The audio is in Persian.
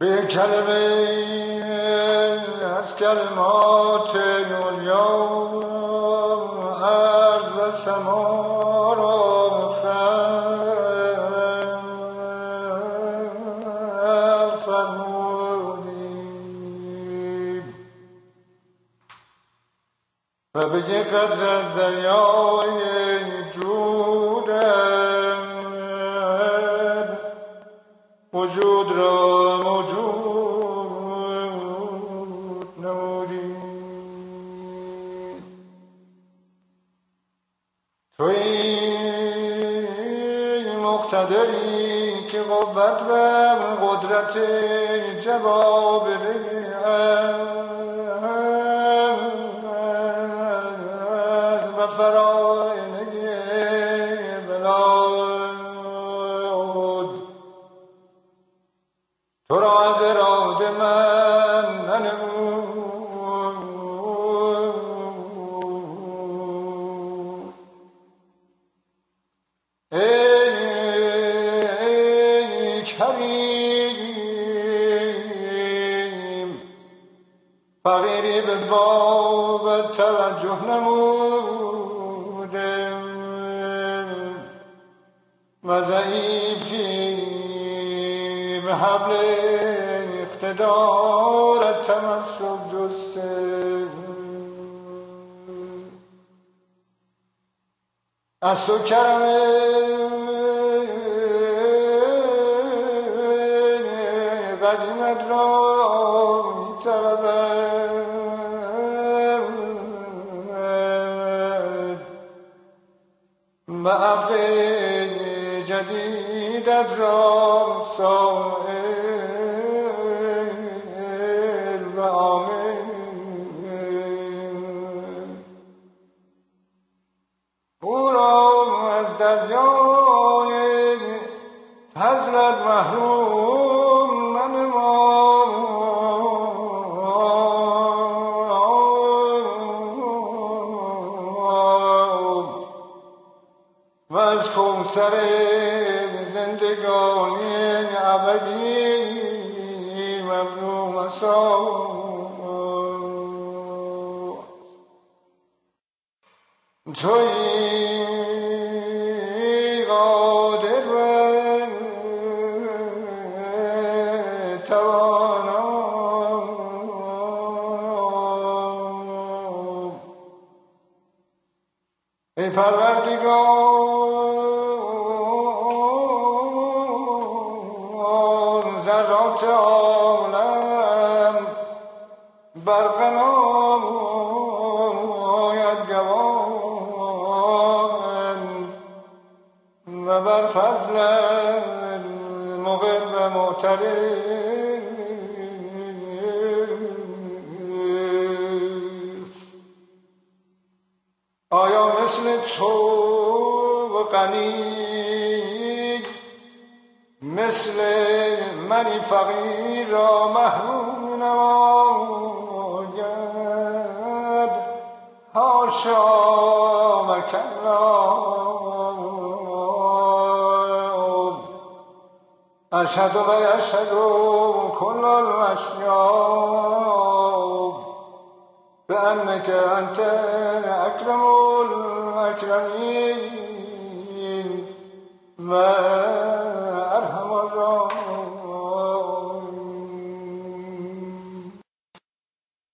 کلمه از کلمات علیا عرض و سما را خلق فرمودیم. و به قدر از دریای جودت وجود را مقتدری که قوت و قدرت جبابره و فراینه تو را از اراده من ننمود. فقیری به باب توجه نموده و ضعیفی به حبل اقتدار تمسک جسته. از تو کرم قدیمت را میطلبد جدیدت را سائل و آمن او را از دریای فضلت محروم کوسر زندگانی ابدی ممنون مسا توی قادر و توانا. ای پروردگار. ذرات عالم برقناید گوان و بر فضل مقر و معترف آیا مثل تو غنی مثل منی فقیر را محروم نماید. هاشا و کلا اشهد و یشهد کل الاشیاء. بأنك أنت أكرم الأكرمين